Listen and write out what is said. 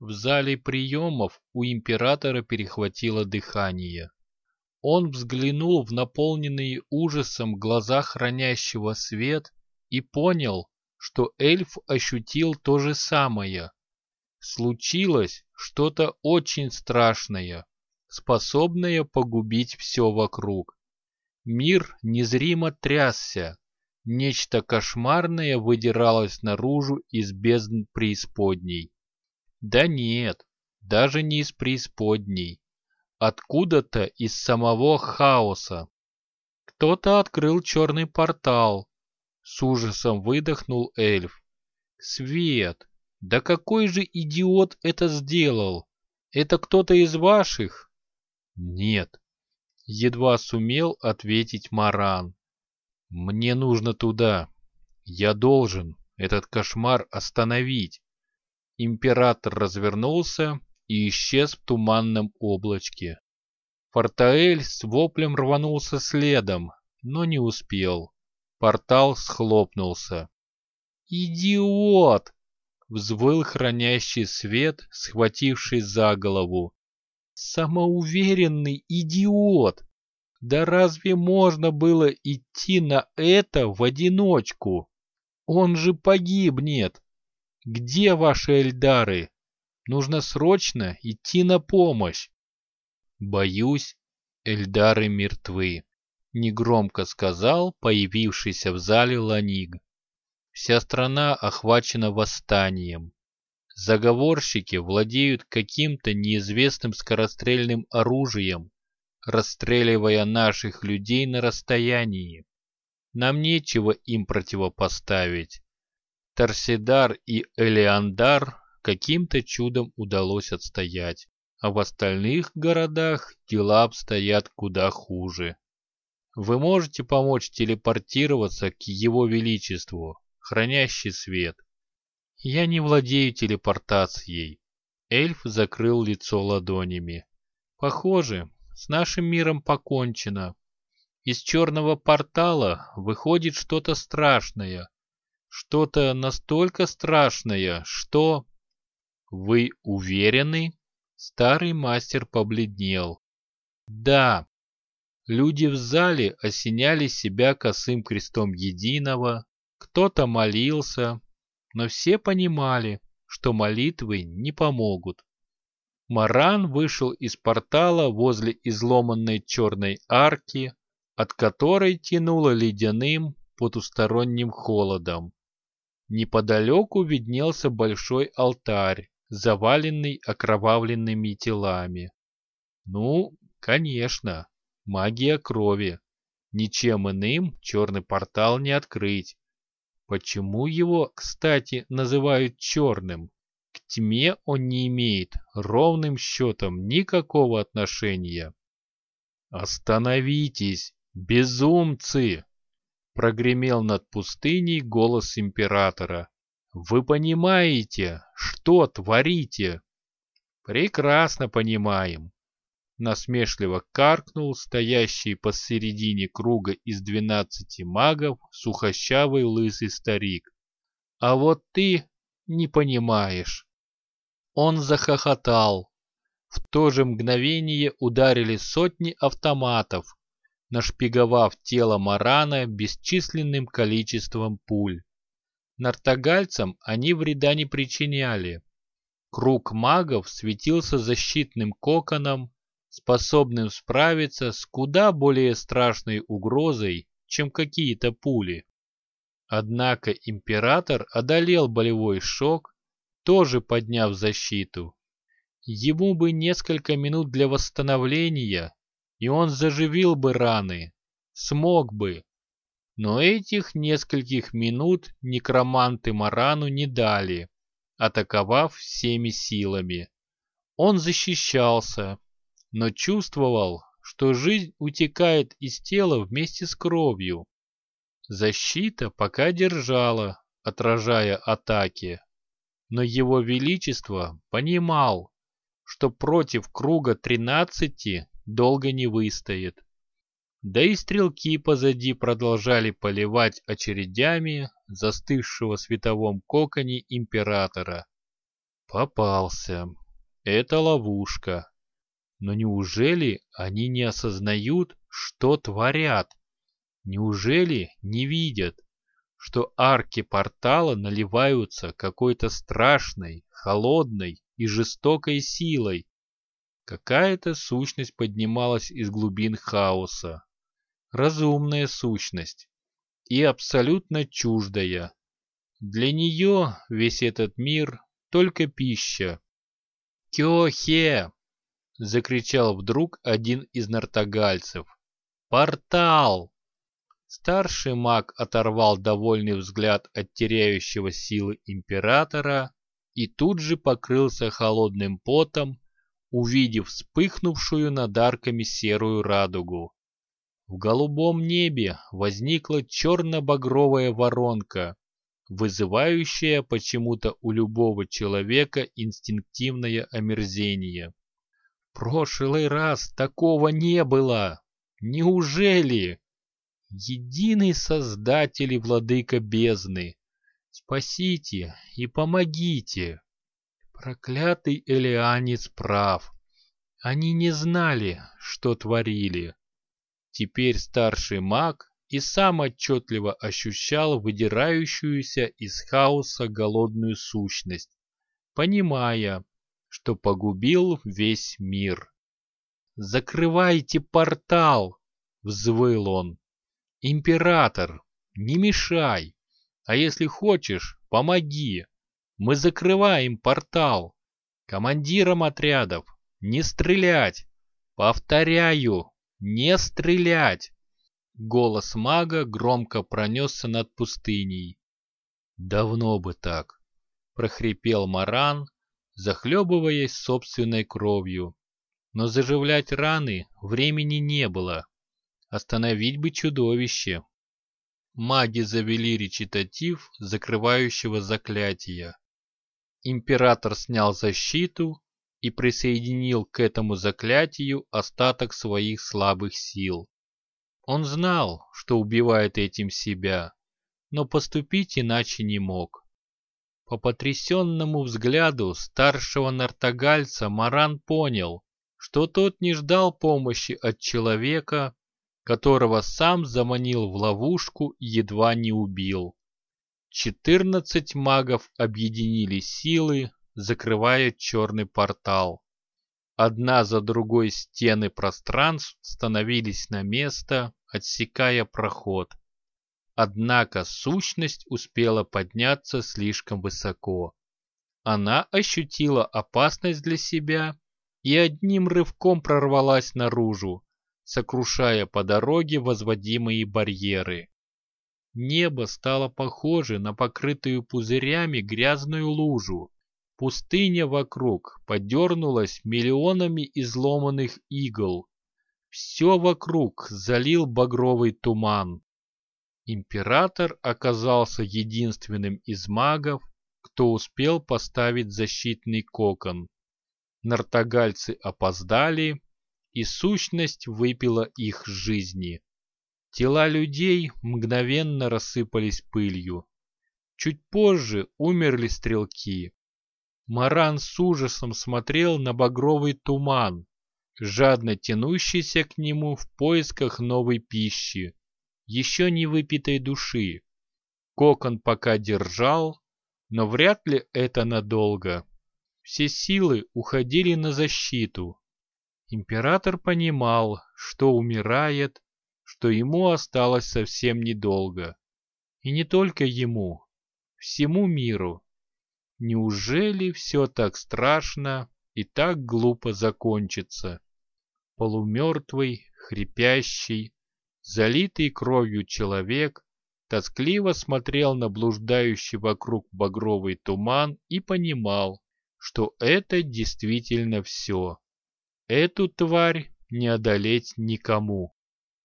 В зале приемов у императора перехватило дыхание. Он взглянул в наполненные ужасом глаза хранящего свет и понял, что эльф ощутил то же самое. Случилось что-то очень страшное, способное погубить все вокруг. Мир незримо трясся, нечто кошмарное выдиралось наружу из бездн преисподней. Да нет, даже не из преисподней. Откуда-то из самого хаоса. Кто-то открыл черный портал. С ужасом выдохнул эльф. Свет! Да какой же идиот это сделал? Это кто-то из ваших? Нет. Едва сумел ответить Маран. Мне нужно туда. Я должен этот кошмар остановить. Император развернулся и исчез в туманном облачке. Фортаэль с воплем рванулся следом, но не успел. Портал схлопнулся. «Идиот!» — взвыл хранящий свет, схвативший за голову. «Самоуверенный идиот! Да разве можно было идти на это в одиночку? Он же погибнет!» Где ваши эльдары? Нужно срочно идти на помощь. Боюсь, эльдары мертвы, негромко сказал появившийся в зале Ланиг. Вся страна охвачена восстанием. Заговорщики владеют каким-то неизвестным скорострельным оружием, расстреливая наших людей на расстоянии. Нам нечего им противопоставить. Торседар и Элеандар каким-то чудом удалось отстоять, а в остальных городах дела обстоят куда хуже. Вы можете помочь телепортироваться к его величеству, хранящий свет. Я не владею телепортацией. Эльф закрыл лицо ладонями. Похоже, с нашим миром покончено. Из черного портала выходит что-то страшное, что-то настолько страшное, что... Вы уверены? Старый мастер побледнел. Да. Люди в зале осеняли себя косым крестом единого, кто-то молился, но все понимали, что молитвы не помогут. Маран вышел из портала возле изломанной черной арки, от которой тянуло ледяным потусторонним холодом. Неподалеку виднелся большой алтарь, заваленный окровавленными телами. Ну, конечно, магия крови. Ничем иным черный портал не открыть. Почему его, кстати, называют черным? К тьме он не имеет ровным счетом никакого отношения. «Остановитесь, безумцы!» Прогремел над пустыней голос императора. «Вы понимаете, что творите?» «Прекрасно понимаем», — насмешливо каркнул стоящий посередине круга из двенадцати магов сухощавый лысый старик. «А вот ты не понимаешь». Он захохотал. В то же мгновение ударили сотни автоматов, нашпиговав тело Марана бесчисленным количеством пуль. Нартогальцам они вреда не причиняли. Круг магов светился защитным коконом, способным справиться с куда более страшной угрозой, чем какие-то пули. Однако император одолел болевой шок, тоже подняв защиту. Ему бы несколько минут для восстановления, и он заживил бы раны, смог бы. Но этих нескольких минут некроманты Марану не дали, атаковав всеми силами. Он защищался, но чувствовал, что жизнь утекает из тела вместе с кровью. Защита пока держала, отражая атаки. Но его величество понимал, что против круга тринадцати долго не выстоит. Да и стрелки позади продолжали поливать очередями застывшего в световом коконе императора. Попался. Это ловушка. Но неужели они не осознают, что творят? Неужели не видят, что арки портала наливаются какой-то страшной, холодной и жестокой силой? Какая-то сущность поднималась из глубин хаоса. Разумная сущность. И абсолютно чуждая. Для нее весь этот мир — только пища. «Кёхе!» — закричал вдруг один из нартогальцев. «Портал!» Старший маг оторвал довольный взгляд от теряющего силы императора и тут же покрылся холодным потом, увидев вспыхнувшую над арками серую радугу. В голубом небе возникла черно-багровая воронка, вызывающая почему-то у любого человека инстинктивное омерзение. Прошлый раз такого не было! Неужели? Единый Создатель и Владыка бездны, спасите и помогите! Проклятый Элианец прав. Они не знали, что творили. Теперь старший маг и сам отчетливо ощущал выдирающуюся из хаоса голодную сущность, понимая, что погубил весь мир. «Закрывайте портал!» — взвыл он. «Император, не мешай, а если хочешь, помоги!» Мы закрываем портал. Командирам отрядов не стрелять. Повторяю, не стрелять. Голос мага громко пронесся над пустыней. Давно бы так, прохрипел Маран, захлебываясь собственной кровью. Но заживлять раны времени не было. Остановить бы чудовище. Маги завели речитатив закрывающего заклятия. Император снял защиту и присоединил к этому заклятию остаток своих слабых сил. Он знал, что убивает этим себя, но поступить иначе не мог. По потрясенному взгляду старшего нартогальца Маран понял, что тот не ждал помощи от человека, которого сам заманил в ловушку и едва не убил. Четырнадцать магов объединили силы, закрывая черный портал. Одна за другой стены пространств становились на место, отсекая проход. Однако сущность успела подняться слишком высоко. Она ощутила опасность для себя и одним рывком прорвалась наружу, сокрушая по дороге возводимые барьеры. Небо стало похоже на покрытую пузырями грязную лужу. Пустыня вокруг подернулась миллионами изломанных игл. Все вокруг залил багровый туман. Император оказался единственным из магов, кто успел поставить защитный кокон. Нартогальцы опоздали, и сущность выпила их жизни. Тела людей мгновенно рассыпались пылью. Чуть позже умерли стрелки. Маран с ужасом смотрел на багровый туман, жадно тянущийся к нему в поисках новой пищи, еще не выпитой души. Кокон пока держал, но вряд ли это надолго. Все силы уходили на защиту. Император понимал, что умирает, что ему осталось совсем недолго. И не только ему, всему миру. Неужели все так страшно и так глупо закончится? Полумертвый, хрипящий, залитый кровью человек тоскливо смотрел на блуждающий вокруг багровый туман и понимал, что это действительно все. Эту тварь не одолеть никому.